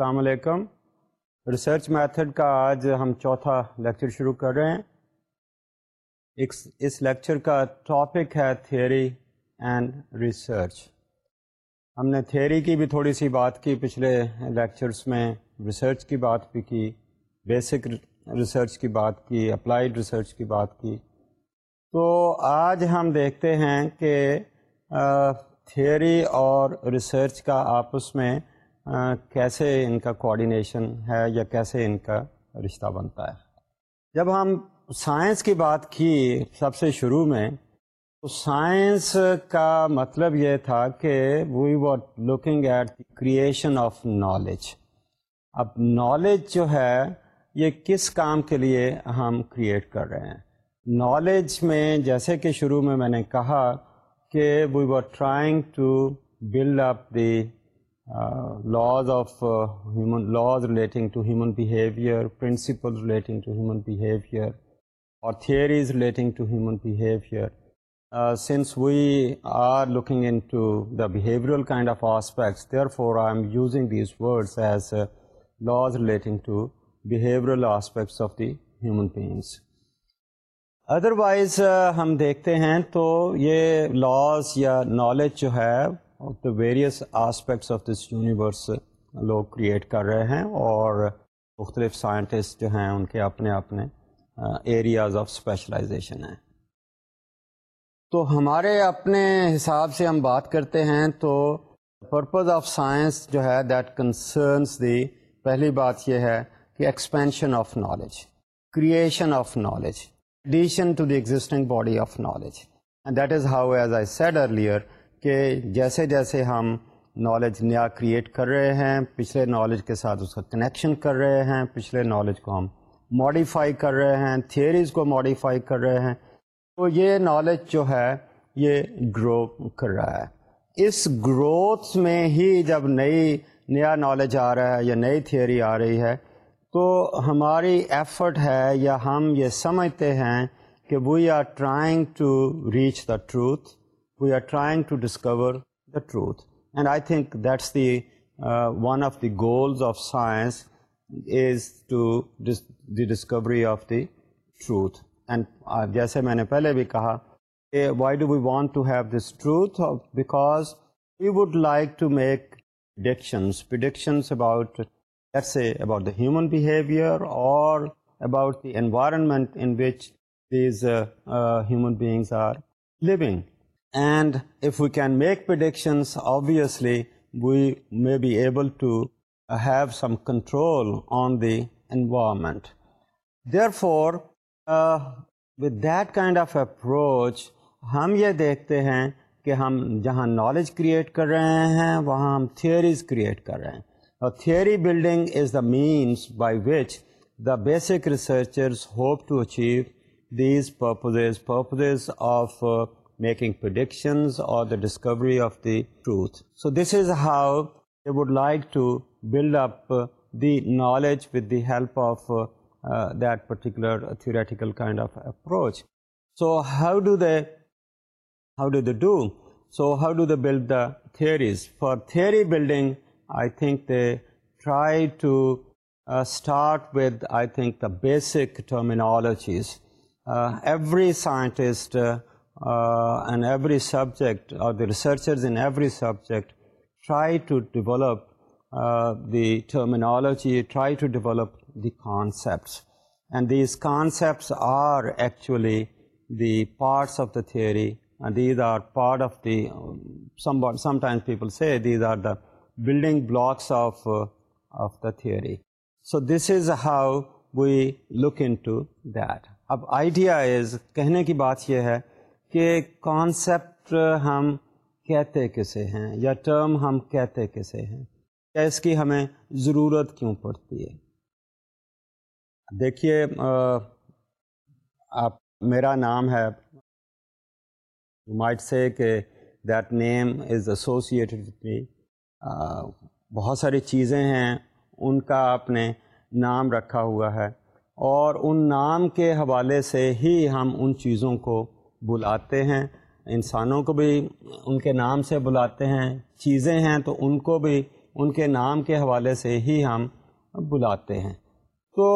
السلام علیکم research method کا آج ہم چوتھا لیکچر شروع کر رہے ہیں اس لیکچر کا ٹاپک ہے تھیوری اینڈ ریسرچ ہم نے تھیوری کی بھی تھوڑی سی بات کی پچھلے لیکچرس میں ریسرچ کی بات بھی کی بیسک ریسرچ کی بات کی اپلائیڈ ریسرچ کی بات کی تو آج ہم دیکھتے ہیں کہ تھیوری اور ریسرچ کا آپس میں کیسے ان کا کوآڈینیشن ہے یا کیسے ان کا رشتہ بنتا ہے جب ہم سائنس کی بات کی سب سے شروع میں تو سائنس کا مطلب یہ تھا کہ we were looking at the creation of knowledge اب نالج جو ہے یہ کس کام کے لیے ہم کریٹ کر رہے ہیں نالج میں جیسے کہ شروع میں میں نے کہا کہ we were trying to build up the laws of human laws relating to human behaviour principle relating to human behaviour اور theories relating to human behaviour since we are looking into the behavioural kind of aspects therefore I am using these words as laws relating to aspects of the human beings otherwise ہم دیکھتے ہیں تو یہ laws یا knowledge جو ہے various aspects of this universe لوگ create کر رہے ہیں اور مختلف سائنٹسٹ جو ہیں ان کے اپنے اپنے ایریاز آف اسپیشلائزیشن ہیں تو ہمارے اپنے حساب سے ہم بات کرتے ہیں تو پرپز آف سائنس جو ہے دیٹ کنسرنس دی پہلی بات یہ ہے کہ expansion of knowledge creation of knowledge addition to the existing body of knowledge and that is how as I said earlier کہ جیسے جیسے ہم نالج نیا کریٹ کر رہے ہیں پچھلے نالج کے ساتھ اس کا کنیکشن کر رہے ہیں پچھلے نالج کو ہم ماڈیفائی کر رہے ہیں تھیوریز کو ماڈیفائی کر رہے ہیں تو یہ نالج جو ہے یہ گرو کر رہا ہے اس گروتھ میں ہی جب نئی نیا نالج آ رہا ہے یا نئی تھیوری آ رہی ہے تو ہماری ایفرٹ ہے یا ہم یہ سمجھتے ہیں کہ we are trying to reach the truth we are trying to discover that's the one of the goals of science the discovery of the truth جیسے میں نے پہلے بھی کہا کہ why do we want to have this truth because about اور about the environment in which these human being are لوگ and if we can make predictions obviously we may be able to have some control on the environment therefore with that kind of approach ہم یہ دیکھتے ہیں کہ ہم جہاں knowledge create کر رہے ہیں وہاں ہم تھیوریز کریٹ کر رہے ہیں اور theory building is the means by which the basic researchers hope to achieve these purposes purposes of making predictions or the discovery of the truth. So this is how they would like to build up uh, the knowledge with the help of uh, uh, that particular theoretical kind of approach. So how do they do? So how do they build the theories? For theory building, I think they try to start with, I think, the basic terminologies. Every scientist and every subject are the researchers in every subject try to develop the terminology try to develop the concepts and these concepts are actually the parts of the theory these are part of the sometimes people see these are the building blocks of of the theory so this is how we look into that اب ideas کہنے کی بات یہ ہے کہ concept ہم کہتے کیسے ہیں یا ٹرم ہم کہتے کسے ہیں یا اس کی ہمیں ضرورت کیوں پڑتی ہے دیکھیے آپ میرا نام ہے مائٹ سے کہ that name is with me بہت ساری چیزیں ہیں ان کا آپ نے نام رکھا ہوا ہے اور ان نام کے حوالے سے ہی ہم ان چیزوں کو بلاتے ہیں انسانوں کو بھی ان کے نام سے بلاتے ہیں چیزیں ہیں تو ان کو بھی ان کے نام کے حوالے سے ہی ہم بلاتے ہیں تو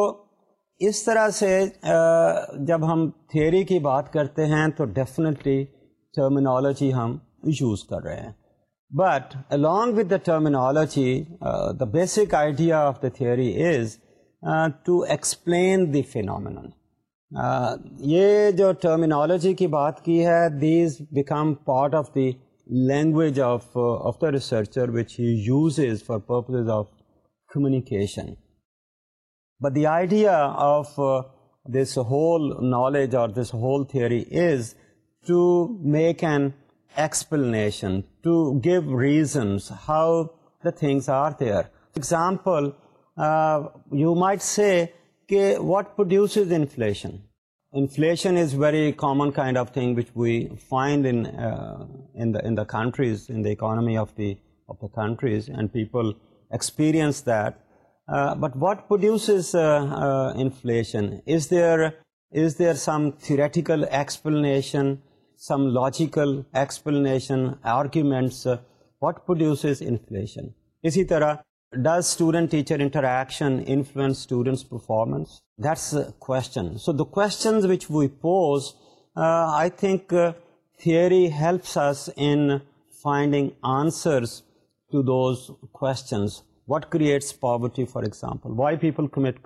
اس طرح سے جب ہم تھیوری کی بات کرتے ہیں تو ڈیفینیٹلی ٹرمینالوجی ہم یوز کر رہے ہیں but along with the terminology the basic idea of the theory is to explain the phenomenal یہ جو ٹرمینالوجی کی بات کی ہے these become part of the language of of the researcher which he uses for of communication but the idea of this whole knowledge or this whole theory is to make an explanation to give reasons how the things are there example you might say کہ what produces inflation inflation is very common kind of thing which we find in the countries in the economy of the of the countries and people experience that but there produces there some explanation some logical explanation arguments what produces inflation اسی طرح Does student-teacher interaction influence students' performance? That's the question. So the questions which we pose, uh, I think uh, theory helps us in finding answers to those questions. What creates poverty, for example? Why people commit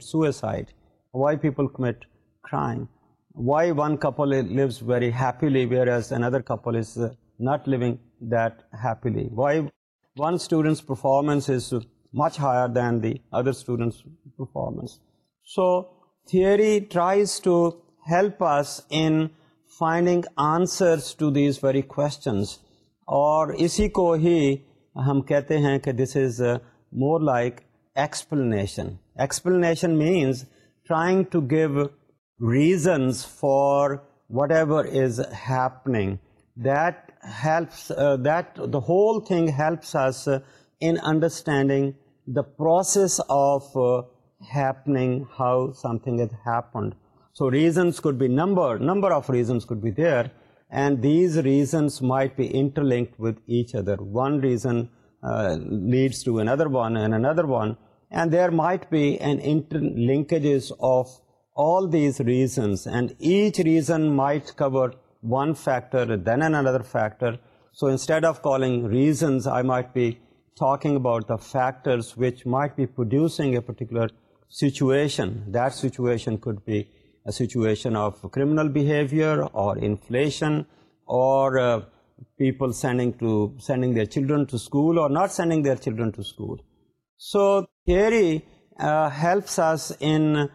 suicide? Why people commit crime? Why one couple lives very happily, whereas another couple is uh, not living that happily? Why one students performance is much higher than the other students performance so theory tries to help us in finding answers to these very questions اور اسی کو ہی ہم کہتے ہیں کہ this is more like explanation explanation means trying to give reasons for whatever is happening that helps uh, that the whole thing helps us in understanding the process of uh, happening, how something has happened. So reasons could be number of reasons could be there, and these reasons might be interlinked with each other. One reason uh, leads to another one, and there might be an interlinkages of all these reasons, and each reason might cover one factor, then another factor. So instead of calling reasons, I might be talking about the factors which might be producing a particular situation. That situation could be a situation of criminal behavior or inflation or uh, people sending their children to school or not sending their children to school. So theory uh, helps us in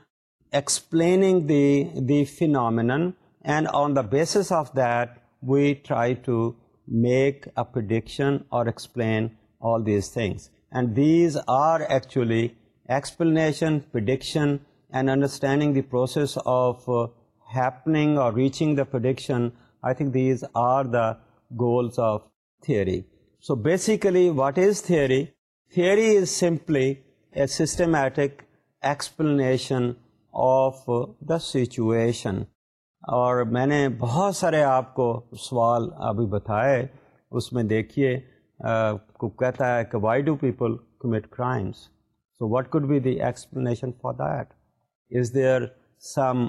explaining the phenomenon and on the basis of that, we try to make a prediction or explain all these things. And these are actually explanation, prediction, and understanding the process of uh, happening or reaching the prediction. I think these are the goals of theory. So basically, what is theory? Theory is simply a systematic explanation of uh, the situation. اور میں نے بہت سارے آپ کو سوال ابھی بتائے اس میں دیکھیے کو کہتا ہے کہ why do people commit crimes so what could be the explanation for that is there some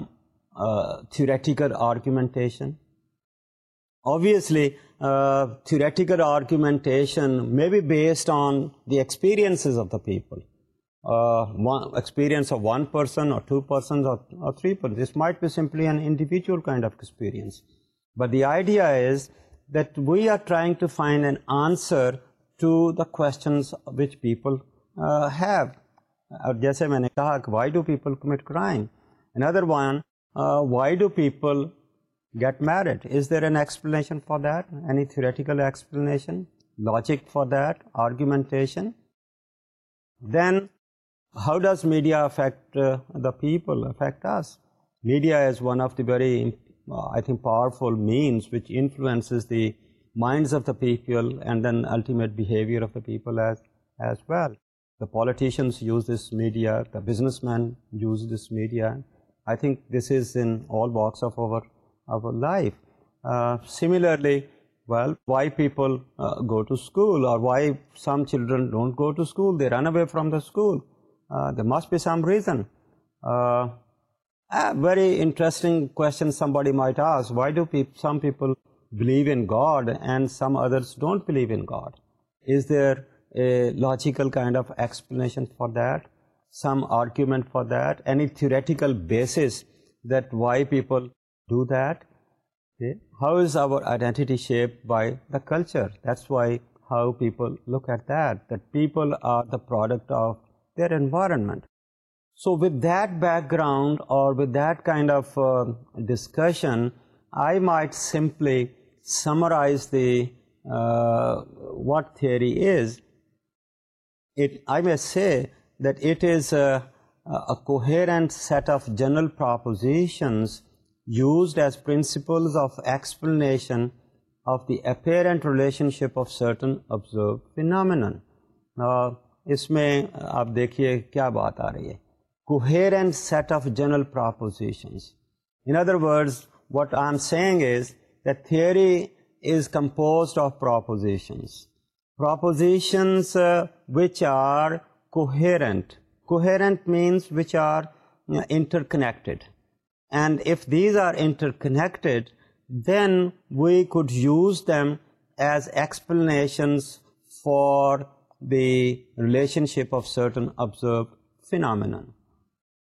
theoretical obviously obviously theoretical argumentation may be based on the experiences of the people experience of one person or two person or three person this might be simply an individual kind of experience but the idea is that we are trying to find an answer to the questions which people have اور جیسے میں نے کہا کہ why do people commit crime another one why do people get married is there an explanation for that any theoretical explanation logic for that argumentation then How does media affect uh, the people, affect us? Media is one of the very, uh, I think, powerful means which influences the minds of the people and then ultimate behavior of the people as well. The politicians use this media, the businessmen use this media. I think this is in all walks of our life. Uh, similarly, well, why people go to school or why some children don't go to school, they run away from the school. There must be some reason. A very interesting question somebody might ask, why do some people believe in God and some others don't believe in God? Is there a logical kind of explanation for that, some argument for that, any theoretical basis that why people do that? Okay. How is our identity shaped by the culture? That's why how people look at that people are the product of their environment. So with that background or with that kind of uh, discussion, I might simply summarize the uh, what theory is. I may say that it is a coherent set of general propositions used as principles of explanation of the apparent relationship of certain observed phenomenon. Now, اس میں آپ دیکھیے کیا بات آ رہی ہے coherent set of general propositions in other words what I am saying is the theory is compose of propositions propositions which are coherent coherent means which are interconnected and if these are interconnected then we could use them as explanations for the relationship of certain observed phenomenon.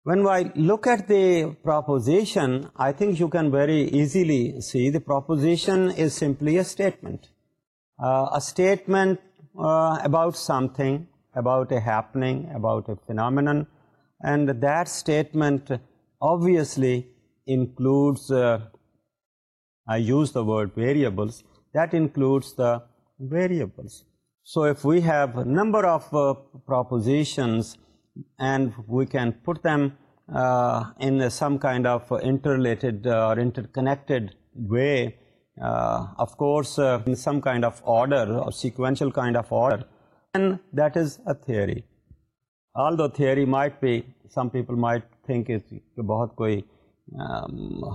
When I look at the proposition, I think you can very easily see the proposition is simply a statement uh, uh, about something, about a happening, about a phenomenon, and that statement obviously includes, uh, I use the word variables, that includes the variables. So if we have number of propositions and we can put them in some kind of interrelated اور interconnected way of course kind of order sequential kind of order and that is a theory all the theory might be some people may think is کہ بہت کوئی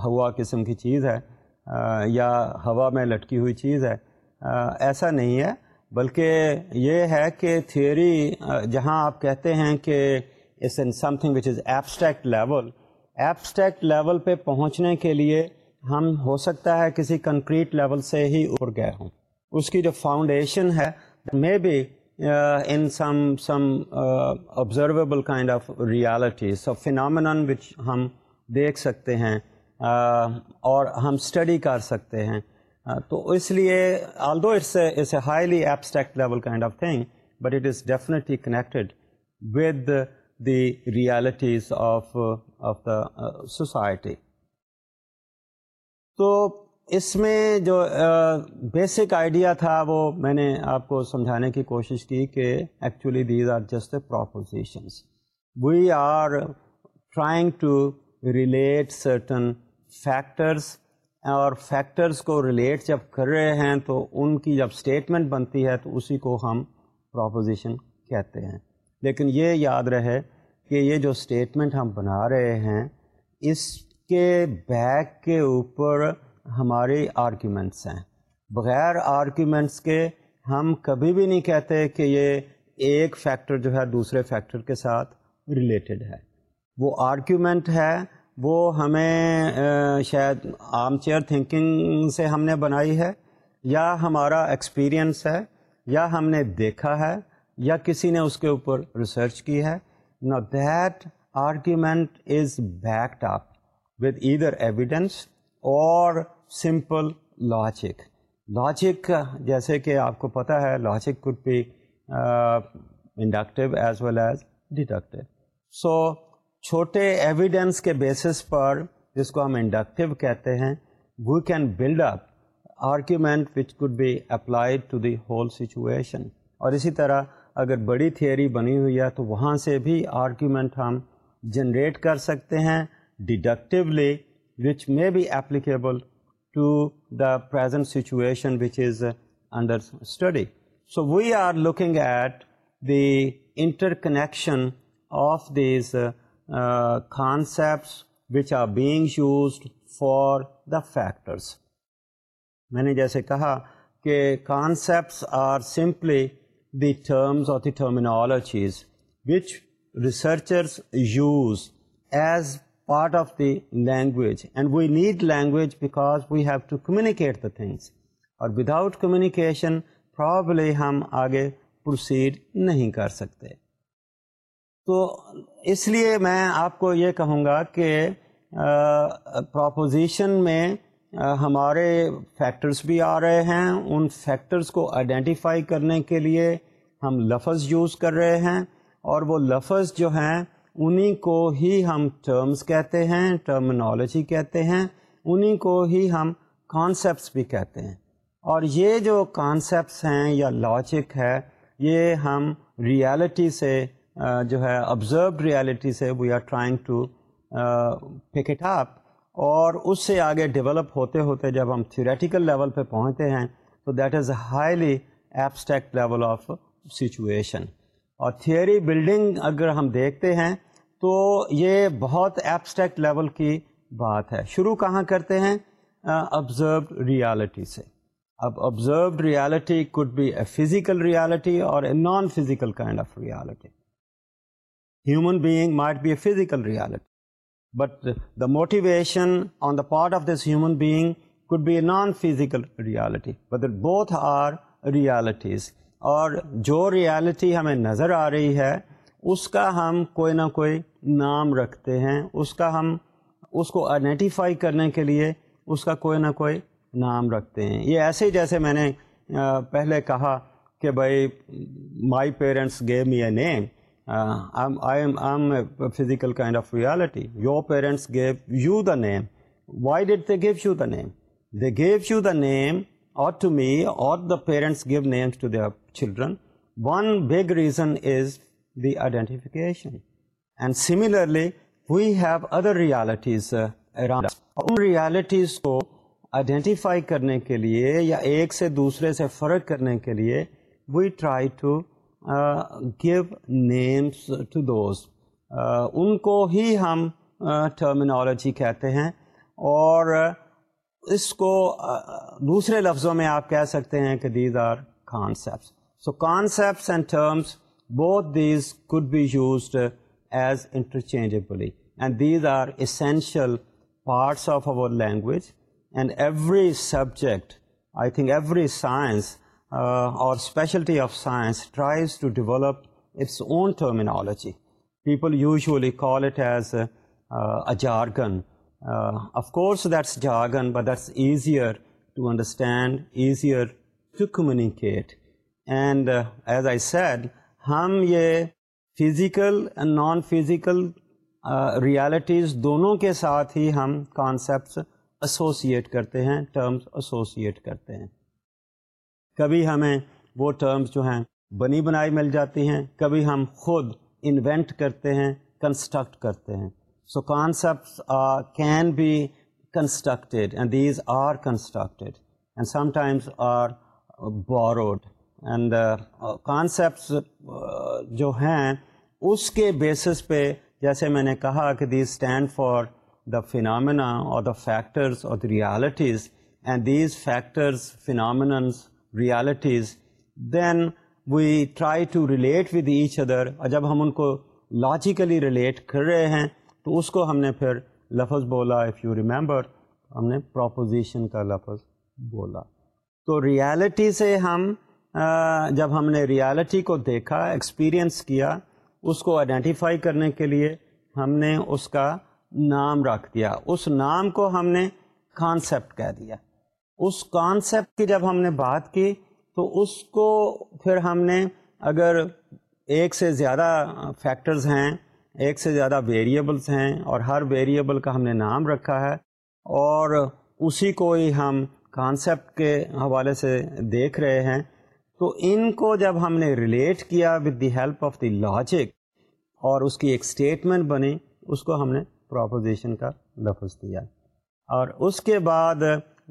ہوا قسم کی چیز ہے یا ہوا میں لٹکی ہوئی چیز ہے ایسا نہیں ہے بلکہ یہ ہے کہ تھیوری جہاں آپ کہتے ہیں کہ in something which is abstract level abstract level پہ پہنچنے کے لیے ہم ہو سکتا ہے کسی کنکریٹ لیول سے ہی اڑ گئے ہوں اس کی جو فاؤنڈیشن ہے مے be in some some observable kind of realities which phenomenon دیکھ سکتے ہیں uh, اور ہم اسٹڈی کر سکتے ہیں ہاں، تو اس لیے although it's it's a highly abstract level kind of thing but it is definitely connected with the realities of of the society تو اس میں جو بیسک uh, آئیڈیا تھا وہ میں نے آپ کو سمجھانے کی کوشش کی کہ actually these are just propositions we are trying to relate certain factors اور فیکٹرز کو ریلیٹ جب کر رہے ہیں تو ان کی جب اسٹیٹمنٹ بنتی ہے تو اسی کو ہم پروپوزیشن کہتے ہیں لیکن یہ یاد رہے کہ یہ جو اسٹیٹمنٹ ہم بنا رہے ہیں اس کے بیک کے اوپر ہماری آرگیومنٹس ہیں بغیر آرگیومنٹس کے ہم کبھی بھی نہیں کہتے کہ یہ ایک فیکٹر جو ہے دوسرے فیکٹر کے ساتھ ریلیٹڈ ہے وہ آرگیومنٹ ہے وہ ہمیں شاید آرم چیئر تھنکنگ سے ہم نے بنائی ہے یا ہمارا ایکسپیرئنس ہے یا ہم نے دیکھا ہے یا کسی نے اس کے اوپر ریسرچ کی ہے نا that argument is backed up with either evidence اور سمپل لاجک لاجک جیسے کہ آپ کو پتہ ہے لاجک کڈ بھی inductive as well as deductive so چھوٹے ایویڈینس کے بیسس پر جس کو ہم انڈکٹیو کہتے ہیں we can build up argument which could be applied to the whole situation اور اسی طرح اگر بڑی تھیئری بنی ہوئی ہے تو وہاں سے بھی آرگیومنٹ ہم جنریٹ کر سکتے ہیں deductively which may be applicable to the present situation which is under study so we are looking at the interconnection of these concepts which are being used for the factors میں نے جیسے کہا کہ concepts are simply the terms of the terminologies which researchers use as part of the language and we need language because we have to communicate the things اور without communication probably ہم آگے proceed نہیں کر سکتے تو اس لیے میں آپ کو یہ کہوں گا کہ پراپوزیشن میں ہمارے فیکٹرز بھی آ رہے ہیں ان فیکٹرز کو آئیڈینٹیفائی کرنے کے لیے ہم لفظ یوز کر رہے ہیں اور وہ لفظ جو ہیں انہی کو ہی ہم ٹرمز کہتے ہیں ٹرمنالوجی کہتے ہیں انہی کو ہی ہم کانسیپٹس بھی کہتے ہیں اور یہ جو کانسیپٹس ہیں یا لاجک ہے یہ ہم ریالٹی سے جو ہے آبزروڈ ریالٹی سے we are trying to pick it up اور اس سے آگے ڈیولپ ہوتے ہوتے جب ہم تھیوریٹیکل لیول پہ پہنچتے ہیں تو that is a highly abstract level of situation اور تھیئری بلڈنگ اگر ہم دیکھتے ہیں تو یہ بہت ایبسٹیکٹ لیول کی بات ہے شروع کہاں کرتے ہیں آبزروڈ ریالٹی سے اب observed reality could be a physical reality اور a non physical kind of reality human being might be a physical reality but the motivation on the part of this human could be a non-physical reality, but that both are realities. اور جو reality ہمیں نظر آ رہی ہے اس کا ہم کوئی نہ کوئی نام رکھتے ہیں اس کا ہم اس کو آئیڈینٹیفائی کرنے کے لیے اس کا کوئی نہ کوئی نام رکھتے ہیں یہ ایسے ہی جیسے میں نے پہلے کہا کہ بھائی مائی پیرنٹس گیم یا name physical kind of reality your parents gave you the name why did they gave you the name they gave you the name اور ٹو می اور the parents gave names to their children one big reason is the identification and similarly we have other realities around ان realities کو identify کرنے کے لیے یا ایک سے دوسرے سے فرق کرنے کے لیے we try to give names to those ان کو ہی ہم ٹرمینالوجی کہتے ہیں اور اس کو دوسرے لفظوں میں آپ کہہ سکتے ہیں کہ these are concepts so concepts and terms both these could be used as interchangeably and these are essential parts of our language and every subject I think every science اور speciality of science tries to develop its own terminology people usually call it as a jargon of course that's jargon but that's easier to understand easier to communicate and as I said ہم یہ physical and non physical realities دونوں کے ساتھ ہی ہم concepts associate کرتے ہیں terms associate کرتے ہیں کبھی ہمیں وہ ٹرمز جو ہیں بنی بنائی مل جاتی ہیں کبھی ہم خود انوینٹ کرتے ہیں کنسٹرکٹ کرتے ہیں so concepts are can be constructed and these are constructed and sometimes are borrowed and concepts جو ہیں اس کے بیسس پہ جیسے میں نے کہا کہ these stand for the phenomena اور دا فیکٹرز اور the realities and these factors phenomenons realities then we try to relate with each other اور جب ہم ان کو لاجیکلی ریلیٹ کر رہے ہیں تو اس کو ہم نے پھر لفظ بولا اف یو ریممبر ہم نے پروپوزیشن کا لفظ بولا تو ریالٹی سے ہم جب ہم نے ریالٹی کو دیکھا ایکسپیرئنس کیا اس کو آئیڈینٹیفائی کرنے کے لیے ہم نے اس کا نام رکھ دیا اس نام کو ہم نے کانسیپٹ کہہ دیا اس کانسیپٹ کی جب ہم نے بات کی تو اس کو پھر ہم نے اگر ایک سے زیادہ فیکٹرز ہیں ایک سے زیادہ ویریبلس ہیں اور ہر ویریبل کا ہم نے نام رکھا ہے اور اسی کو ہی ہم کانسیپٹ کے حوالے سے دیکھ رہے ہیں تو ان کو جب ہم نے ریلیٹ کیا with the help of the logic اور اس کی ایک اسٹیٹمنٹ بنی اس کو ہم نے پروپوزیشن کا لفظ دیا اور اس کے بعد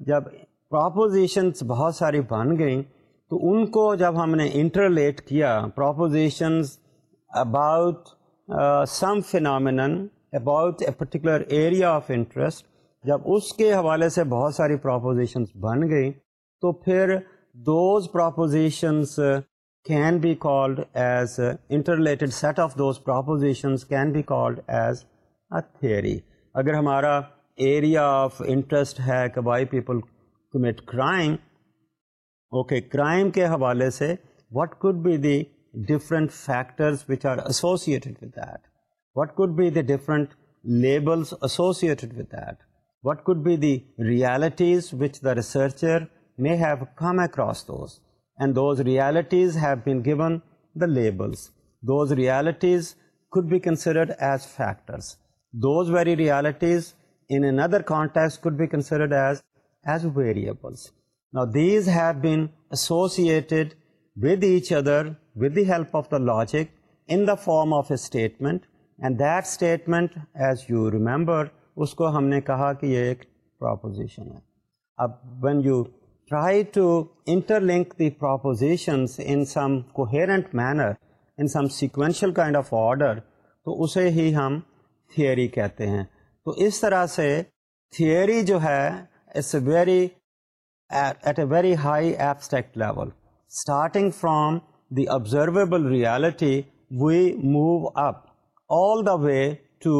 جب پراپوزیشنس بہت ساری بن گئیں تو ان کو جب ہم نے انٹرلیٹ کیا propositions about some phenomenon about a particular area of interest جب اس کے حوالے سے بہت ساری پراپوزیشنس بن گئیں تو پھر those propositions can be called as interrelated set of those propositions can be called as a theory اگر ہمارا ایریا آف انٹرسٹ ہے کبائی people commit crime okay crime کے حوالے سے what could be the different factors which are that what could be the different labels that what could be the realities and those realities labels those very as factors those very realities اندر considered as as variables know these have been associated with each other with the help of the logic in the form of a statement and that statement as you remember اس کو ہم نے کہا کہ یہ ایک proposition ہے اب when you try to interlink the propositions in some coherent manner in some sequential kind of order تو اسے ہی ہم تھیوری کہتے ہیں تو اس طرح سے تھیوری جو ہے very at a very high abstract level starting from the observable reality we move Uppal way to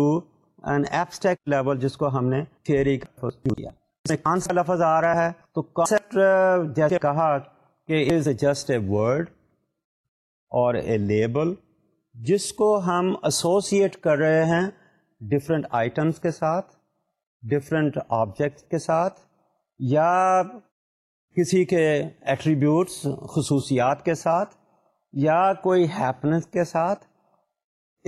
an abstract level جس کو ہم نے تھیوری کیا لفظ آ رہا ہے تو کانسیپٹ uh, جیسے کہا کہ is a just a word اور لیبل جس کو ہم ایسوسیٹ کر رہے ہیں ڈفرینٹ آئٹمس کے ساتھ ڈفرینٹ آبجیکٹ کے ساتھ یا کسی کے ایٹریبیوٹس خصوصیات کے ساتھ یا کوئی ہیپنس کے ساتھ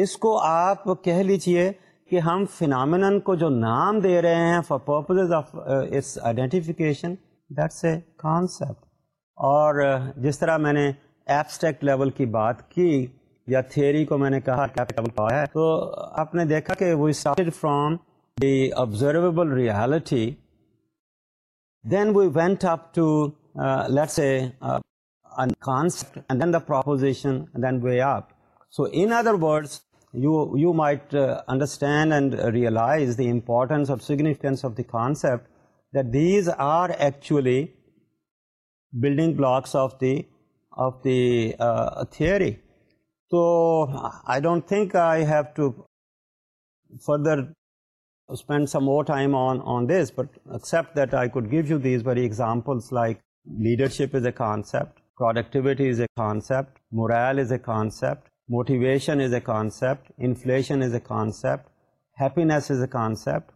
اس کو آپ کہہ لیجئے کہ ہم فنامن کو جو نام دے رہے ہیں for purpose of its identification that's a concept اور جس طرح میں نے ایبسٹیکٹ لیول کی بات کی یا تھیوری کو میں نے کہا ہے تو آپ نے دیکھا کہ وہ started from observable reality then we went اپنپوزیشن then we آپ سو اندر Woods might understand and realize the importance سیگنیفیکینسپٹ these are actually building blocks three تو I don't think I have to further spend some time on on this but except give you these examples like leadership is a concept productivity is a concept morale is a concept motivation is a concept inflation is a concept happiness is a concept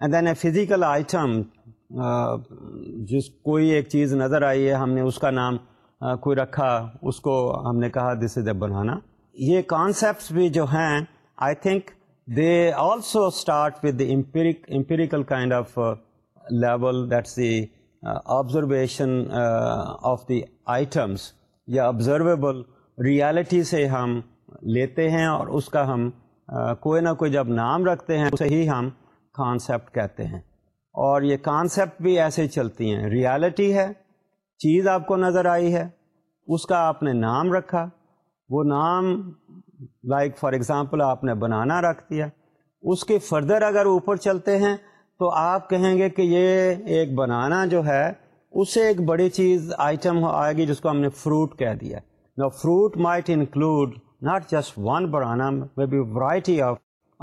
and then a physical item جس کوئی ایک چیز نظر آئی ہے ہم نے اس کا نام کوئی رکھا اس کو ہم نے کہا دس از اے بنانا یہ کانسیپٹس بھی جو ہیں I think they also start with the empiric empirical kind of level that is the observation of the items یا آبزرویبل ریالٹی سے ہم لیتے ہیں اور اس کا ہم کوئی نہ کوئی جب نام رکھتے ہیں اسے ہی ہم کانسیپٹ کہتے ہیں اور یہ کانسیپٹ بھی ایسے چلتی ہیں ریالٹی ہے چیز آپ کو نظر آئی ہے اس کا آپ نے نام رکھا وہ نام لائک فار ایگزامپل آپ نے بنانا رکھ دیا اس کے فردر اگر اوپر چلتے ہیں تو آپ کہیں گے کہ یہ ایک بنانا جو ہے اس سے ایک بڑی چیز آئٹم آئے گی جس کو ہم نے فروٹ کہہ دیا نا fruit might include not just one banana میں be variety of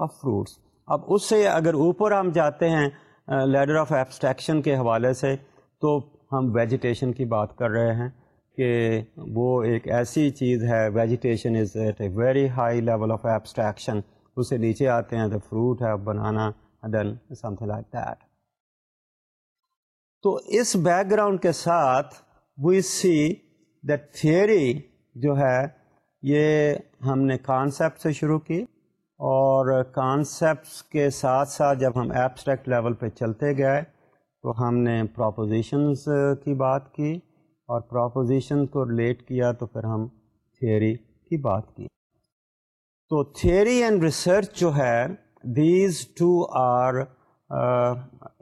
of fruits اب اس سے اگر اوپر ہم جاتے ہیں لیڈر آف ایبسٹریکشن کے حوالے سے تو ہم ویجیٹیشن کی بات کر رہے ہیں کہ وہ ایک ایسی چیز ہے vegetation is at a very high level of abstraction اسے نیچے آتے ہیں تو فروٹ ہے banana then something like that تو اس بیک گراؤنڈ کے ساتھ وی سی دیٹ تھیوری جو ہے یہ ہم نے کانسیپٹ سے شروع کی اور کانسیپٹس کے ساتھ ساتھ جب ہم ایبسٹریکٹ لیول پہ چلتے گئے تو ہم نے پراپوزیشنز کی بات کی اور پراپوزیشن کو ریلیٹ کیا تو پھر ہم تھیوری کی بات کی تو تھیوری اینڈ ریسرچ جو ہے these two are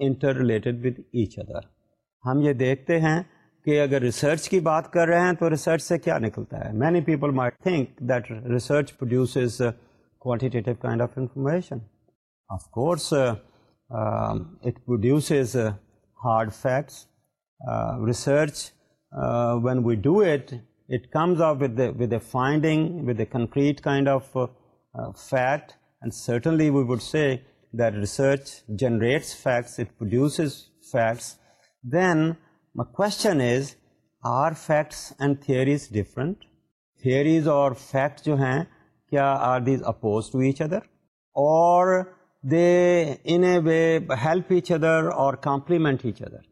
interrelated with each other ہم یہ دیکھتے ہیں کہ اگر ریسرچ کی بات کر رہے ہیں تو ریسرچ سے کیا نکلتا ہے many people may think that research produce kind of information of course it produces hard facts research when we do it it comes out with a finding with a concrete kind of fact and certainly we would say the research generates facts it produces facts then question is are facts and theories different theories اور facts جو ہیں کیا are these oppose to each other اور دے ان a way help each other اور complement each other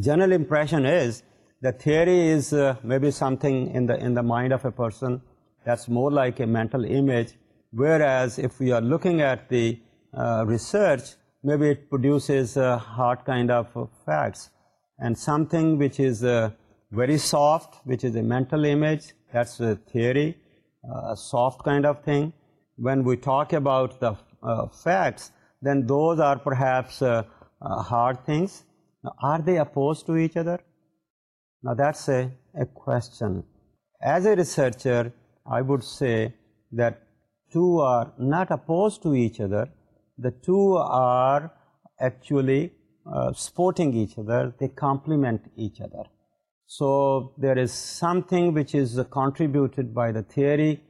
general impression is the theory is uh, maybe something in the mind of a person that's more like a mental image, whereas if we are looking at the uh, research, maybe it produces uh, hard kind of facts, and something which is very soft, which is a mental image, that's a theory, a soft kind of thing. When we talk about the facts, then those are perhaps hard things, now, are they opposed to each other? Now, that's a question. As a researcher, I would say that two are not opposed to each other. The two are actually uh, supporting each other. They complement each other. So there is something which is contributed by the theory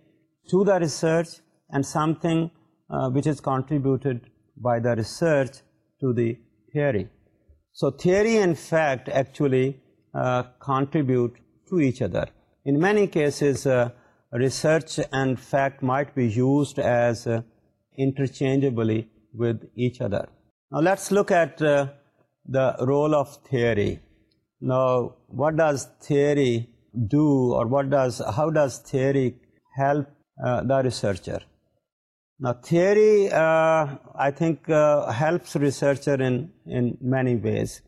to the research, and something uh, which is contributed by the research to the theory. So theory and fact actually uh, contribute to each other. In many cases, uh, research and fact might be used as uh, interchangeably with each other. Now let's look at the role of theory. Now what does theory do, or how does theory help the researcher? Now, theory, uh, I think, uh, helps researcher in many ways.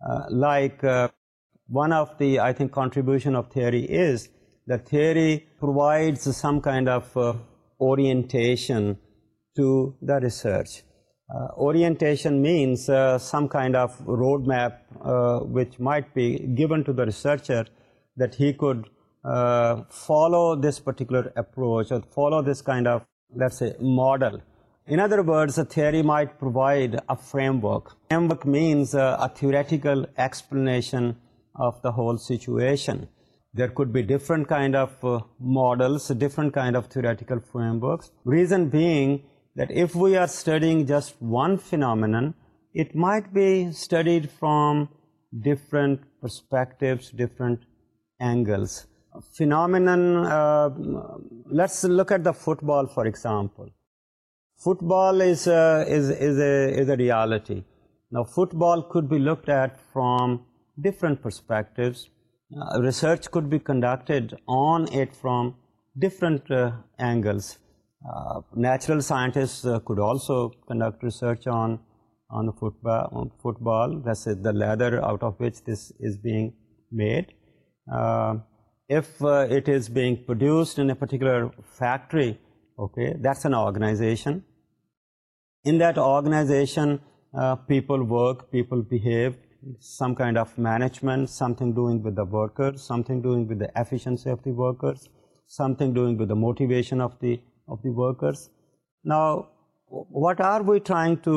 Uh, one of the, I think, contribution of theory is that theory provides some kind of orientation to the research. Orientation means some kind of roadmap which might be given to the researcher that he could follow this particular approach or follow this kind of let's say, model. In other words, a theory might provide a framework. Framework means uh, a theoretical explanation of the whole situation. There could be different kind of uh, models, different kind of theoretical frameworks. Reason being that if we are studying just one phenomenon, it might be studied from different perspectives, different angles phenomenon, uh, let's look at the football, for example. Football uh, is a reality. Now, football could be looked at from different perspectives. Uh, research could be conducted on it from different angles. Natural scientists could also conduct research on football, that's the leather out of which this is being made. The an a factory okay that's an organization that organization people work people behave some kind of management something doing with the وزنگ efficiency نا what are we trying to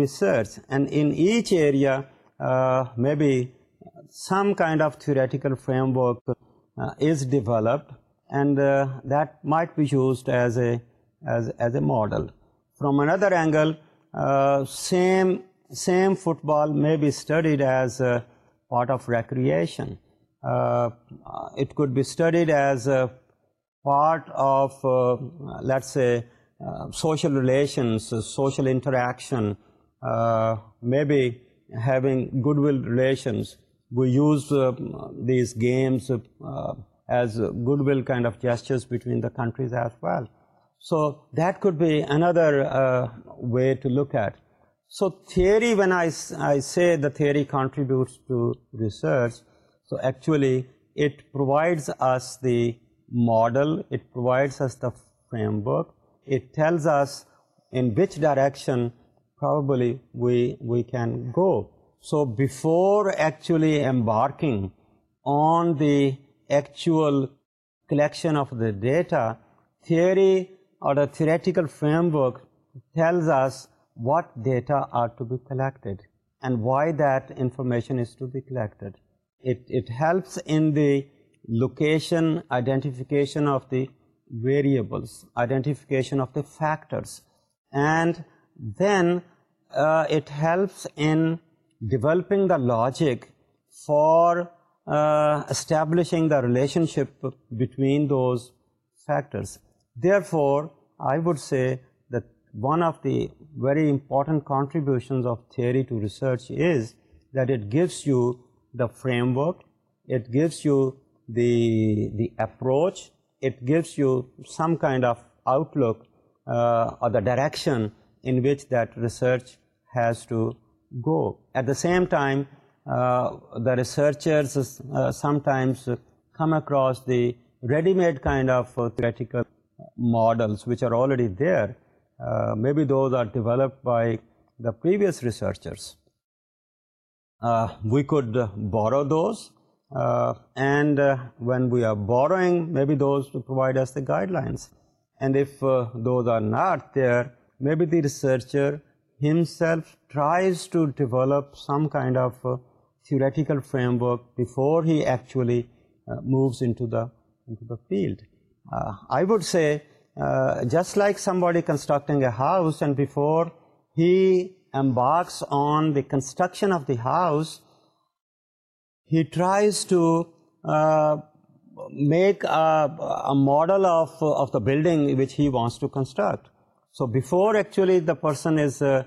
research and inch area may be some kind of theoretical framework Uh, is developed, and uh, that might be used as a model. From another angle, uh, same football may be studied as part of recreation. It could be studied as a part of, let's say, social relations, social interaction, maybe having goodwill relations. We use uh, these games uh, as goodwill kind of gestures between the countries as well. So that could be another uh, way to look at. So theory, when I say the theory contributes to research, so actually it provides us the model, it provides us the framework, it tells us in which direction probably we can go. So before actually embarking on the actual collection of the data, theory or the theoretical framework tells us what data are to be collected and why that information is to be collected. It helps in the location, identification of the variables, identification of the factors, and then uh, it helps in developing the logic for uh, establishing the relationship between those factors. Therefore, I would say that one of the very important contributions of theory to research is that it gives you the framework, it gives you the approach, it gives you some kind of outlook uh, or the direction in which that research has to go. At the same time, uh, the researchers uh, sometimes come across the ready-made kind of uh, theoretical models which are already there. Maybe those are developed by the previous researchers. We could borrow those, and when we are borrowing, maybe those to provide us the guidelines. And if those are not there, maybe the researcher himself tries to develop some kind of uh, theoretical framework before he actually uh, moves into the field. Uh, I would say just like somebody constructing a house, and before he embarks on the construction of the house, he tries to make a model of the building which he wants to construct. So before actually the person is uh,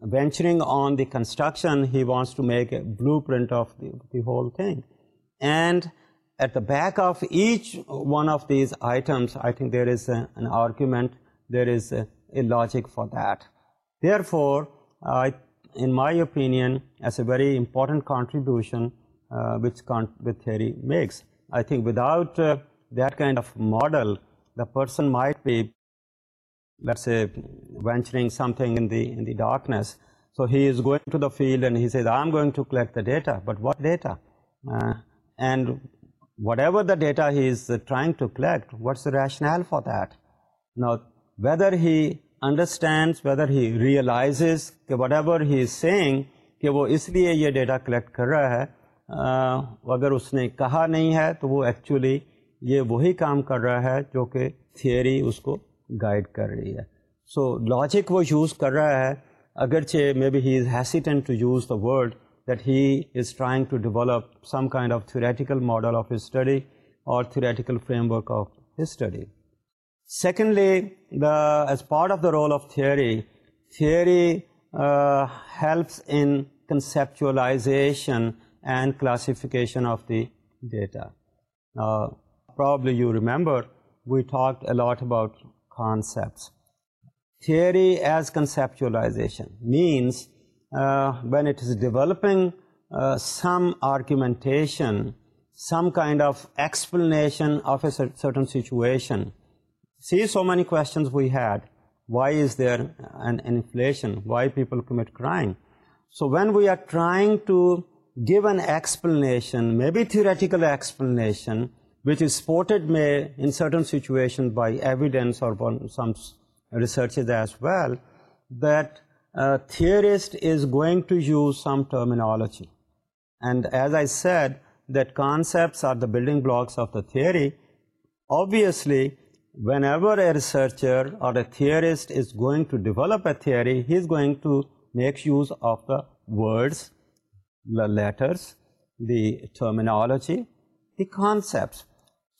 venturing on the construction, he wants to make a blueprint of the whole thing. And at the back of each one of these items, I think there is uh, an argument, there is uh, a logic for that. Therefore, in my opinion, as a very important contribution which theory makes, I think without that kind of model, the person might be let's say, venturing something in the, let's a venturing something in the darkness so he is going to the field and hit the data but what data and whatever the data he is trying to collect, what's the rationale for that? Now, whether he understands, whether he realizes کہ whatever he saying کہ وہ اس لیے یہ data collect کر رہا ہے اگر اس نے کہا نہیں ہے تو وہ ایکچولی یہ وہی کام کر رہا ہے جو کہ تھیئری اس کو گائیڈ کر رہی ہے سو لاجک وہ یوز کر رہا ہے اگرچہ may be he is hesitant to use the world that he is trying to develop some kind of theoretical model of study اور theoretical framework of study secondly the as part of the role of theory theory helps in کنسپچولاشن and classification of the data probably you remember we talk a lot about concepts. Theory as conceptualization means uh, when it is developing uh, some argumentation, some kind of explanation of a certain situation. See, so many questions we had. Why is there an inflation? Why people commit crime? So when we are trying to give an explanation, maybe theoretical explanation, which is supported may in certain situations by evidence or some researches as well, that a uh, theorist is going to use some terminology. And as I said, that concepts are the building blocks of the theory. Obviously, whenever a researcher or a theorist is going to develop a theory, he is going to make use of the words, the letters, the terminology, the concepts.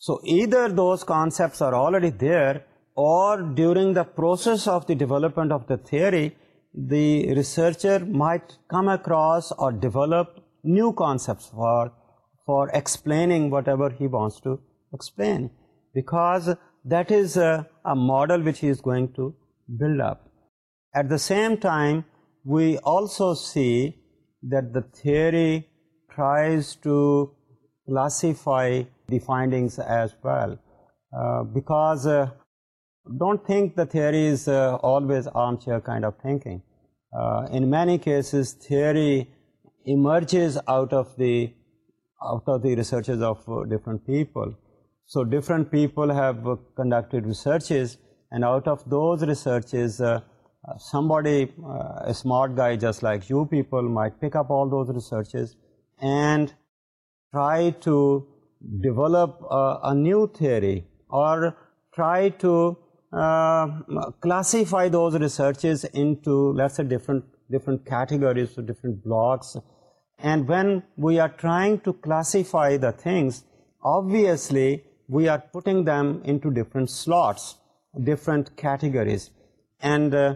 So either those concepts are already there, or during the process of the development of the theory, the researcher might come across or develop new concepts for explaining whatever he wants to explain, because that is a model which he is going to build up. At the same time, we also see that the theory tries to classify the findings as well, uh, because uh, don't think the theory is uh, always armchair kind of thinking. In many cases, theory emerges out of the researches of different people. So different people have conducted researches, and out of those researches, somebody, a smart guy just like you people, might pick up all those researches and try to develop a new theory or try to uh, classify those researches into, let's say, different categories or different blocks. And when we are trying to classify the things, obviously we are putting them into different slots, different categories. And uh,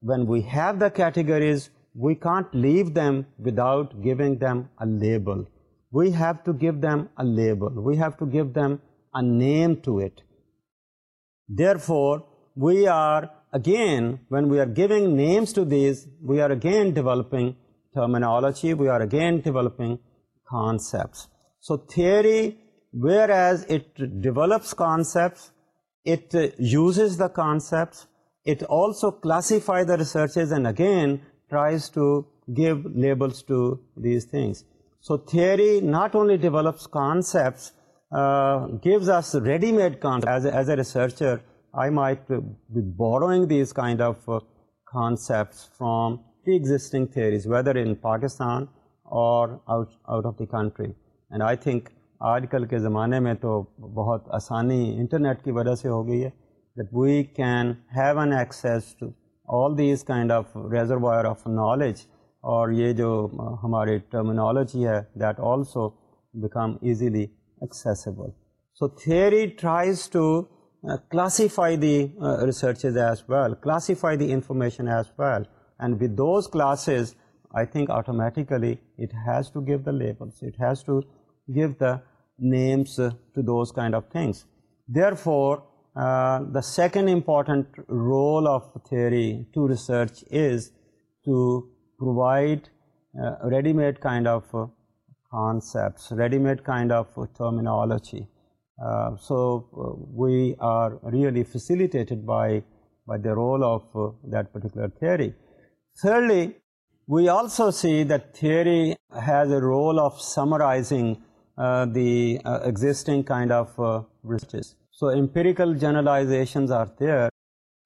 when we have the categories, we can't leave them without giving them a label we have to give them a label. We have to give them a name to it. Therefore, we are again, when we are giving names to these, we are again developing terminology, we are again developing concepts. So theory, whereas it develops concepts, it uses the concepts, it also classifies the researches and again tries to give labels to these things. So theory not only develops concepts gives us ready made cons as a researcher I might borrowing these kind of concepts from the existing theories whether in Pakistan or out of the country and I think آج کل کے زمانے میں تو بہت آسانی internet کی وجہ سے ہو گئی ہے that we can have an access to all these kind of reservoir of knowledge اور یہ جو ہماری ٹرمنالوجی ہے that also become easily accessible so theory tries to classify the researches as well classify the information as well and with those classes I think automatically it has to give the labels it has to give the names to those kind of things therefore the second important role of to research is to provide uh, ready-made kind of uh, concepts, ready-made kind of terminology. Uh, so we are really facilitated by the role of that particular theory. Thirdly, we also see that theory has a role of summarizing the existing kind of researches. So empirical generalizations are there,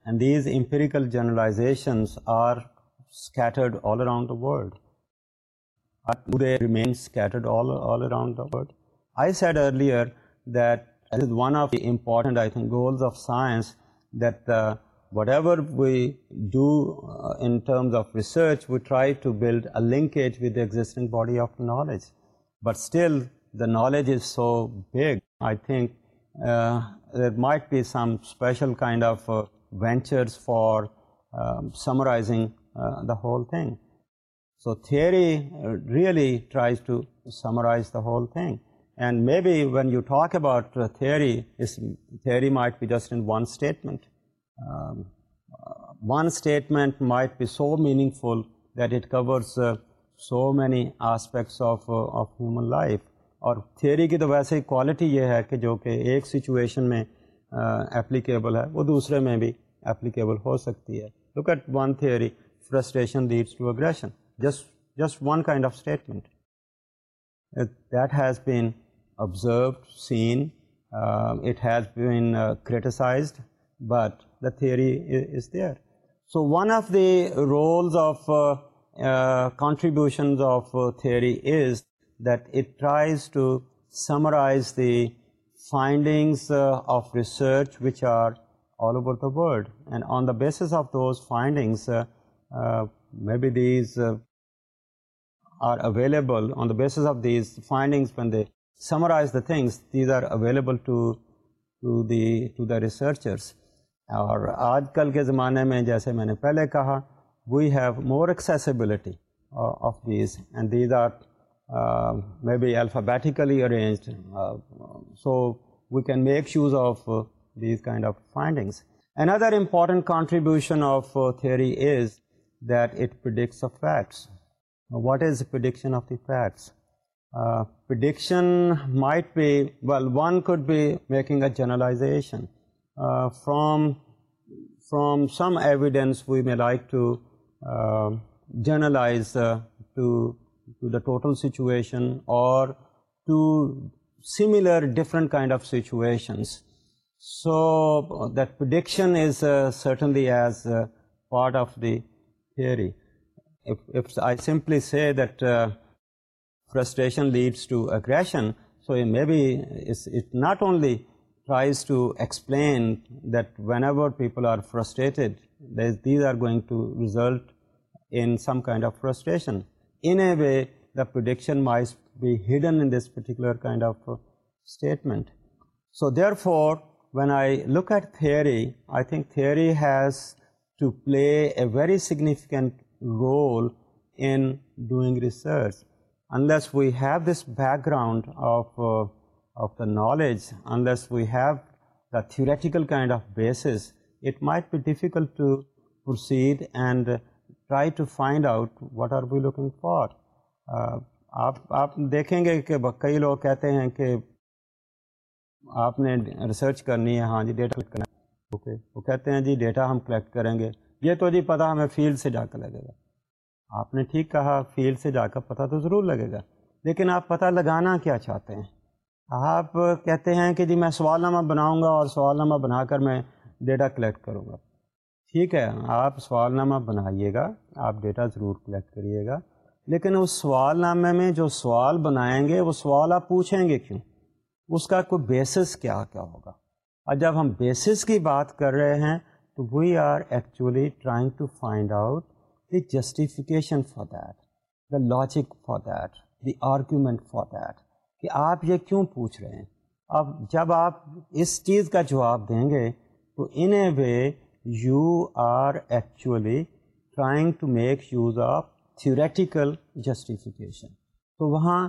and these empirical generalizations are important goals of science that whatever try to بلڈیج with existing body of knowledge but still the knowledge is so big I think my P some special kind of ventures for سمرائیز the whole thing so theory really tries to summarize the whole thing and may be when you talk about theory اس theory might be dust in one statement one statement might be so meaningful that it covers so many aspects of of human life اور theory کی تو ویسے ہی quality یہ ہے کہ جو کہ ایک سچویشن میں اپلیکیبل uh, ہے وہ دوسرے میں بھی اپلیکیبل ہو سکتی ہے look at one theory frustration leads to aggression. Just one kind of statement. That has been observed, seen, uh, it has been uh, criticized, but the theory is there. So one of the roles of uh, contributions of theory is that it tries to summarize the findings of research which are all over the world, and on the basis of those findings may be these are available on the basis of these findings finding they summarise the things these are available to to to the the researchers اور آج کل کے زمانے میں جیسے میں نے پہلے کہا we have more accessibility of these and these are may be alphabetically arranged so we can make shows of these kind of findings another important contribution of theory is that it predicts the facts. Now, what is the prediction of the facts? Uh, prediction might be, well, one could be making a generalization uh, from some evidence. We may like to uh, generalize to the total situation or to similar different kind of situations. So that prediction is certainly as part of the theory. If I simply say that uh, frustration leads to aggression, so it not only tries to explain that whenever people are frustrated, these are going to result in some kind of frustration. In a way, the prediction might be hidden in this particular kind of uh, statement. So therefore, when I look at theory, I think theory has to play a very significant role in doing research we we have this background of of the knowledge we we have the theoretical kind of it it might difficult difficult to proceed and try to find out what are we looking for آپ آپ دیکھیں گے کہ کئی لوگ کہتے ہیں کہ آپ نے ریسرچ کرنی ہے ہاں جی ڈیٹا کرنا اوکے وہ کہتے ہیں جی ڈیٹا ہم کلیکٹ کریں گے یہ تو جی پتہ ہمیں فیلڈ سے جا کر لگے گا آپ نے ٹھیک کہا فیلڈ سے جا کر پتہ تو ضرور لگے گا لیکن آپ پتہ لگانا کیا چاہتے ہیں آپ کہتے ہیں کہ جی میں سوال نامہ بناؤں گا اور سوال نامہ بنا کر میں ڈیٹا کلیکٹ کروں گا ٹھیک ہے آپ سوال نامہ بنائیے گا آپ ڈیٹا ضرور کلیکٹ کریے گا لیکن اس سوال نامے میں جو سوال بنائیں گے وہ سوال آپ پوچھیں گے کیوں اس کا کوئی بیسس کیا کیا ہوگا اور جب ہم بیسس کی بات کر رہے ہیں تو we are actually trying to find out the justification for that the logic for that the argument for that کہ آپ یہ کیوں پوچھ رہے ہیں اب جب آپ اس چیز کا جواب دیں گے تو in a way you are actually trying to make use of theoretical justification تو وہاں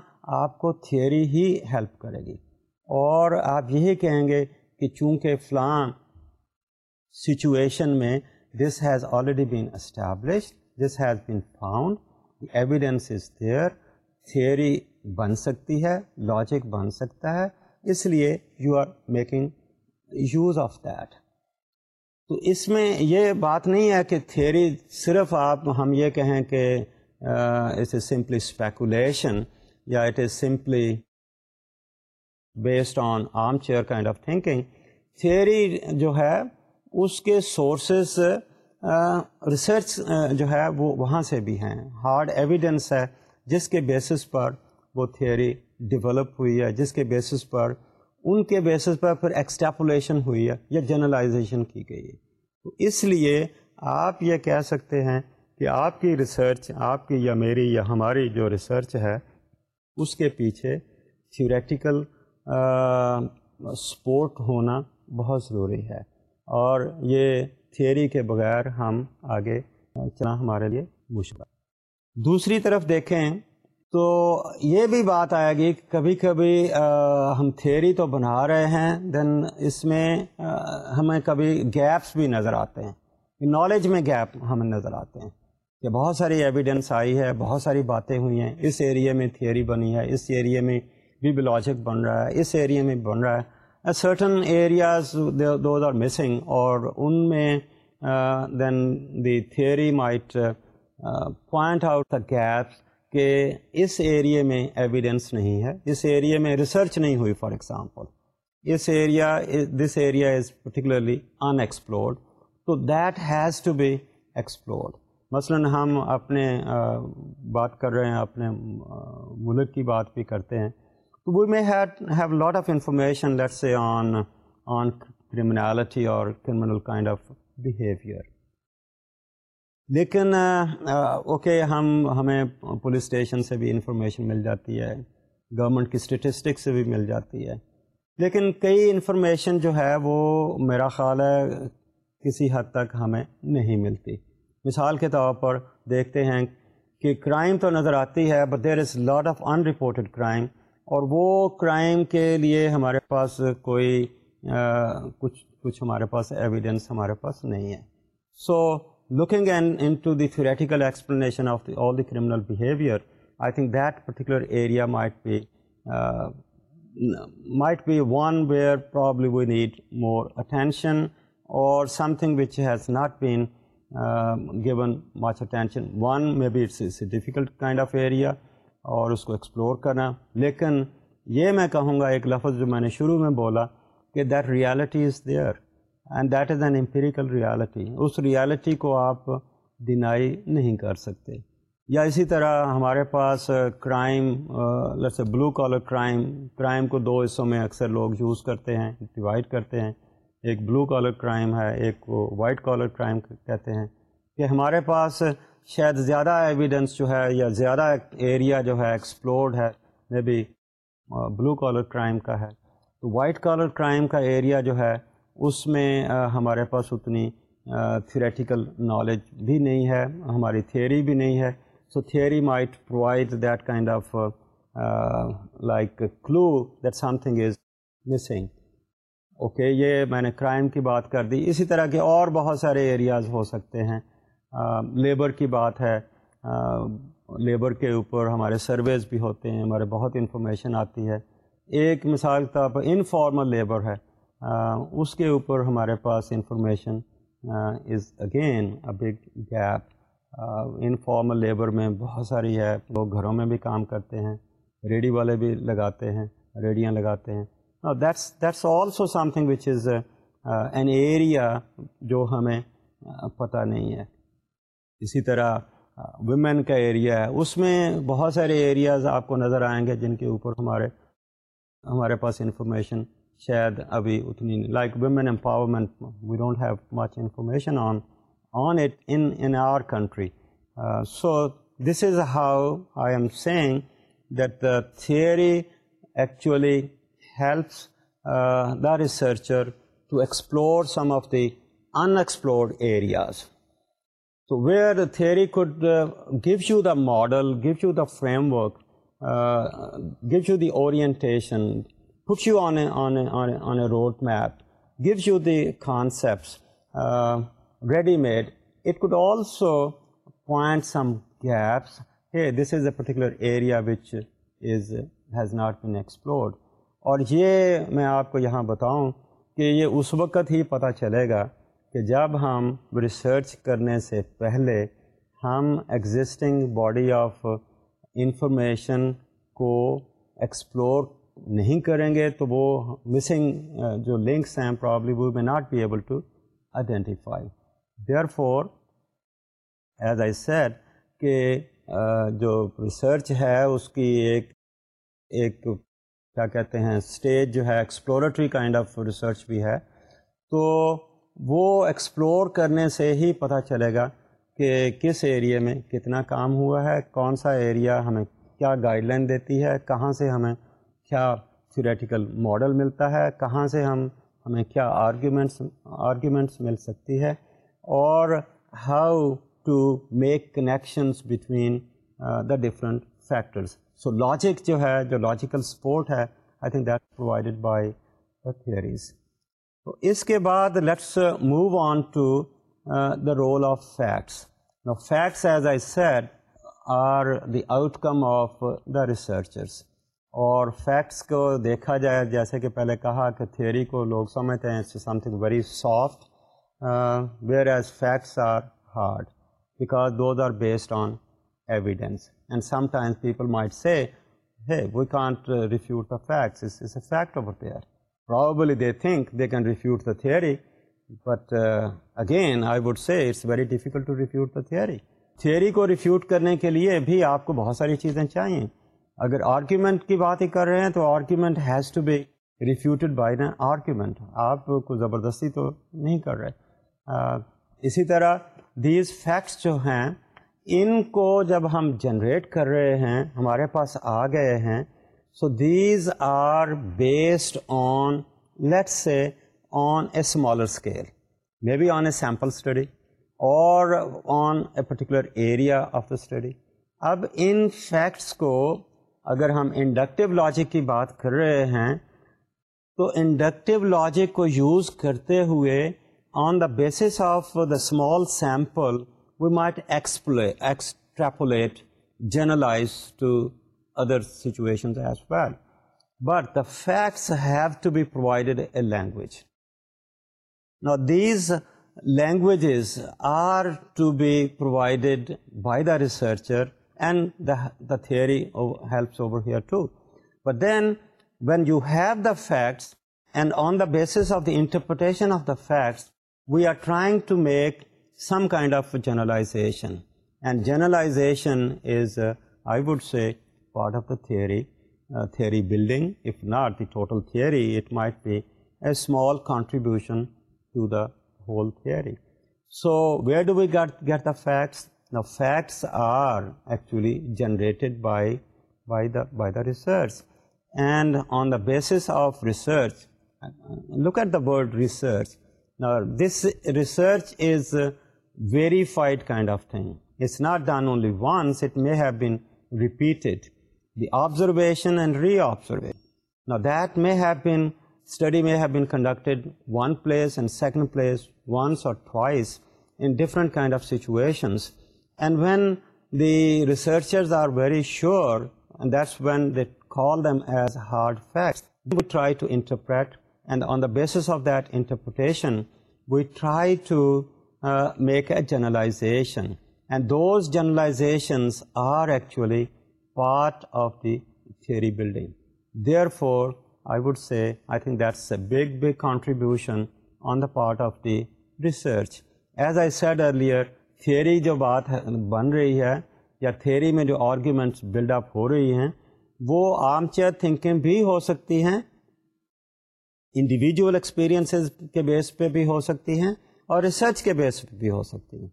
آپ کو تھیوری ہی ہیلپ کرے گی اور آپ یہی کہیں گے کہ چونکہ فلان سچویشن میں this has already been established this has been found evidence is there theory بن سکتی ہے لاجک بن سکتا ہے اس لیے you are making use of that تو اس میں یہ بات نہیں ہے کہ تھیوری صرف آپ ہم یہ کہیں کہ اٹ از سمپلی اسپیکولیشن یا it is simply based on armchair kind of thinking theory جو ہے اس کے سورسز ریسرچ جو ہے وہ وہاں سے بھی ہیں ہارڈ ایویڈنس ہے جس کے بیسس پر وہ تھیوری ڈیولپ ہوئی ہے جس کے بیسس پر ان کے بیسس پر پھر ایکسٹاپولیشن ہوئی ہے یا جنرلائزیشن کی گئی ہے تو اس لیے آپ یہ کہہ سکتے ہیں کہ آپ کی ریسرچ آپ کی یا میری یا ہماری جو ریسرچ ہے اس کے پیچھے تھیوریٹیکل سپورٹ ہونا بہت ضروری ہے اور یہ تھیوری کے بغیر ہم آگے چلنا ہمارے لیے مشکل دوسری طرف دیکھیں تو یہ بھی بات آئے گی کہ کبھی کبھی ہم تھیوری تو بنا رہے ہیں دین اس میں ہمیں کبھی گیپس بھی نظر آتے ہیں نالج میں گیپ ہمیں نظر آتے ہیں کہ بہت ساری ایویڈنس آئی ہے بہت ساری باتیں ہوئی ہیں اس ایریے میں تھیوری بنی ہے اس ایریے میں لاجک بن رہا ہے اس ایریا میں بن رہا ہے certain areas those are missing اور ان میں then the theory might point out the gaps کہ اس ایریے میں ایویڈینس نہیں ہے اس ایریے میں ریسرچ نہیں ہوئی فار ایگزامپل اس area this area is particularly unexplored تو that has to be explored مثلاً ہم اپنے بات کر رہے ہیں اپنے ملک کی بات بھی کرتے ہیں we lot of information let's say, on on criminality اور کرمنل کائنڈ آف بیہیویئر لیکن اوکے ہم ہمیں پولیس اسٹیشن سے بھی انفارمیشن مل جاتی ہے گورنمنٹ کی اسٹیٹسٹک سے بھی مل جاتی ہے لیکن کئی انفارمیشن جو ہے وہ میرا خیال ہے کسی حد تک ہمیں نہیں ملتی مثال کے طور پر دیکھتے ہیں کہ کرائم تو نظر آتی ہے but there is lot of unreported crime اور وہ کرائم کے لیے ہمارے پاس کوئی کچھ کچھ ہمارے پاس ایویڈینس ہمارے پاس نہیں ہے so looking and into the theoretical explanation of the criminal behaviour I think that particular area might be might be one where probably we need more attention اور something which has not been given much attention one may be it's difficult kind of area اور اس کو explore کرنا لیکن یہ میں کہوں گا ایک لفظ جو میں نے شروع میں بولا کہ that reality is there and that is an empirical reality اس ریالٹی کو آپ ڈینائی نہیں کر سکتے یا اسی طرح ہمارے پاس کرائم جیسے بلو کالر کرائم کرائم کو دو حصوں میں اکثر لوگ یوز کرتے ہیں ڈیوائڈ کرتے ہیں ایک بلو کالر کرائم ہے ایک وائٹ کالر کرائم کہتے ہیں کہ ہمارے پاس شاید زیادہ ایویڈنس جو ہے یا زیادہ ایریا جو ہے ایکسپلورڈ ہے may be blue collar crime کا ہے تو وائٹ کالر کرائم کا ایریا جو ہے اس میں ہمارے پاس اتنی تھیریٹیکل نالج بھی نہیں ہے ہماری تھیوری بھی نہیں ہے so theory might provide that kind of like clue that something is missing okay یہ میں نے کرائم کی بات کر دی اسی طرح کے اور بہت سارے ایریاز ہو سکتے ہیں لیبر کی بات ہے لیبر کے اوپر ہمارے سرویز بھی ہوتے ہیں ہمارے بہت انفارمیشن آتی ہے ایک مثال کے طور پر انفارمل لیبر ہے اس کے اوپر ہمارے پاس information is again a big gap informal labour میں بہت ساری ہے لوگ گھروں میں بھی کام کرتے ہیں ریڈی والے بھی لگاتے ہیں ریڈیاں لگاتے ہیں that's that's also something which is an area جو ہمیں پتہ نہیں ہے اسی طرح ویمن کا ایریا ہے اس میں بہت سارے ایریاز آپ کو نظر آئیں گے جن کے اوپر ہمارے ہمارے پاس انفارمیشن شاید ابھی اتنی نہیں like women empowerment we don't have much information on on it in in our country so this is how I am saying that the theory actually helps the researcher to explore some of the unexplored areas تو where theory could give you the model give you the framework give you the orientation could you on a on a on on a road map give you the concepts ready made it could also point some gaps this is a particular area which is has not been explored اور یہ میں آپ کو یہاں بتاؤں کہ یہ اس وقت ہی پتہ چلے گا کہ جب ہم ریسرچ کرنے سے پہلے ہم ایگزسٹنگ باڈی آف انفارمیشن کو ایکسپلور نہیں کریں گے تو وہ مسنگ uh, جو لنکس ہیں probably we may not be able to identify therefore as I said کہ uh, جو ریسرچ ہے اس کی ایک ایک کیا کہتے ہیں اسٹیج جو ہے ایکسپلوریٹری کائنڈ آف ریسرچ بھی ہے تو وہ ایکسپلور کرنے سے ہی پتہ چلے گا کہ کس ایریے میں کتنا کام ہوا ہے کون سا ایریا ہمیں کیا گائیڈ لائن دیتی ہے کہاں سے ہمیں کیا تھیوریٹیکل ماڈل ملتا ہے کہاں سے ہم ہمیں کیا آرگیومنٹس آرگیومنٹس مل سکتی ہے اور how to make connections between the different factors so logic جو ہے جو لاجیکل سپورٹ ہے I think that provided by the theories تو اس کے بعد let's move on to the role of facts facts as I said are the outcome of the researchers اور facts کو دیکھا جائے جیسے کہ پہلے کہا کہ تھیوری کو لوگ سمجھتے ہیں something very soft whereas facts are hard because those are based on evidence and sometimes people might say ہے we can't refute the facts a fact over there probably they think they can refute the theory but again I would say it's very difficult to refute the theory theory کو refute کرنے کے لیے بھی آپ کو بہت ساری چیزیں چاہئیں اگر آرگیومنٹ کی بات ہی کر رہے ہیں تو argument has to be refuted by argument آپ کو زبردستی تو نہیں کر رہے اسی طرح دیز فیکٹس جو ہیں ان کو جب ہم جنریٹ کر رہے ہیں ہمارے پاس آ گئے ہیں so these are based on let's say on a smaller scale may be on a sample study اور on a particular area of the study اب ان فیکٹس کو اگر ہم انڈکٹیو لاجک کی بات کر رہے ہیں تو انڈکٹیو لاجک کو یوز کرتے ہوئے on the basis of the small sample we might explain generalise to other situations as well. But the facts have to be provided a language. Now these languages are to be provided by the researcher, and the theory helps over here too. But then when you have the facts, and on the basis of the interpretation of the facts, we are trying to make some kind of generalization. And generalization is, uh, I would say, part of the uh, theory building. If not the total theory, it might be a small contribution to the whole theory. So where do we get the facts? Now facts are actually generated by the research, and on the basis of research, uh, look at the word research. Now this research is a verified kind of thing. It's not done only once, it may have been repeated the observation and reobservation. Now that may have been, study may have been conducted one place and second place once or twice in different kind of situations, and when the researchers are very sure, and that's when they call them as hard facts, we try to interpret, and on the basis of that interpretation, we try to uh, make a generalization. And those generalizations are actually part of the theory building therefore I would I I think that's a big big contribution on the part of the research as I said earlier theory جو بات بن رہی ہے یا theory میں جو arguments build up ہو رہی ہیں وہ عام چیئر تھنکنگ بھی ہو سکتی ہیں انڈیویجول ایکسپیرئنسز کے بیس پہ بھی ہو سکتی ہیں اور ریسرچ کے بیس پہ بھی ہو سکتی ہیں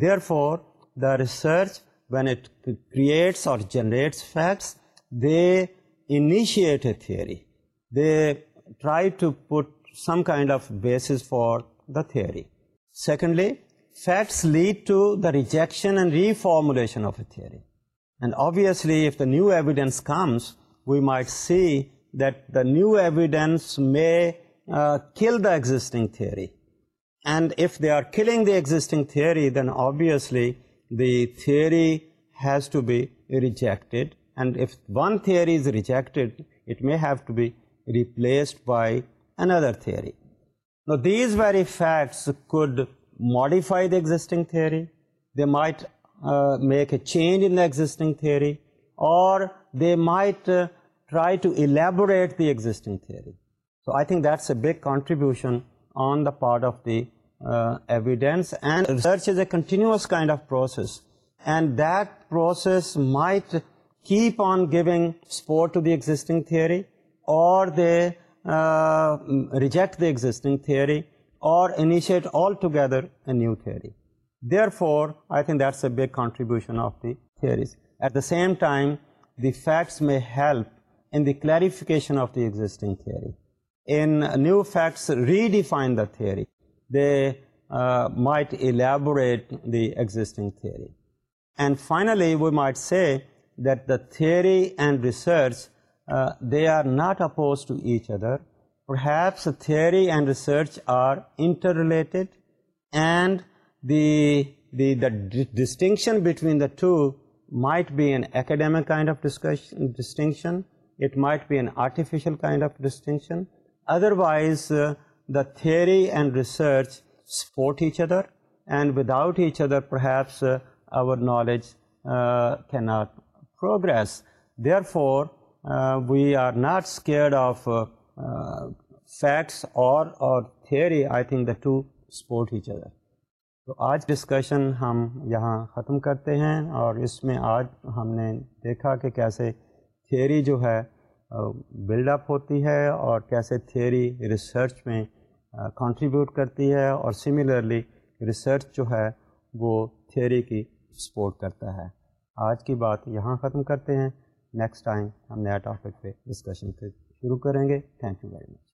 therefore the research when it creates or generates facts, they initiate a theory. They try to put some kind of basis for the theory. Secondly, facts lead to the rejection and reformulation of a theory. And obviously, if the new evidence comes, we might see that the new evidence may uh, kill the existing theory. And if they are killing the existing theory, then obviously the theory has to be rejected, and if one theory is rejected, it may have to be replaced by another theory. Now, these very facts could modify the existing theory, they might uh, make a change in the existing theory, or they might uh, try to elaborate the existing theory. So, I think that's a big contribution on the part of the uh, evidence, and research is a continuous kind of process, and that process might keep on giving support to the existing theory, or they uh, reject the existing theory, or initiate altogether a new theory. Therefore, I think that's a big contribution of the theories. At the same time, the facts may help in the clarification of the existing theory. In new facts, redefine the theory they uh, might elaborate the existing theory. And finally, we might say that the theory and research, uh, they are not opposed to each other. Perhaps theory and research are interrelated, and the distinction between the two might be an academic kind of distinction. It might be an artificial kind of distinction. Otherwise, uh, the theory and research other each other and without each other our knowledge uh, knowledge کی not progress therefore we are not scared of facts اور اور theory I think the two support each other تو آج discussion ہم یہاں ختم کرتے ہیں اور اس میں آج ہم نے دیکھا کہ کیسے تھیوری جو ہے بلڈ اپ ہوتی ہے اور کیسے تھیوری ریسرچ میں کنٹریبیوٹ کرتی ہے اور سملرلی ریسرچ جو ہے وہ تھیوری کی سپورٹ کرتا ہے آج کی بات یہاں ختم کرتے ہیں نیکسٹ ٹائم ہم نیا ٹاپک پہ ڈسکشن شروع کریں گے تھینک یو ویری مچ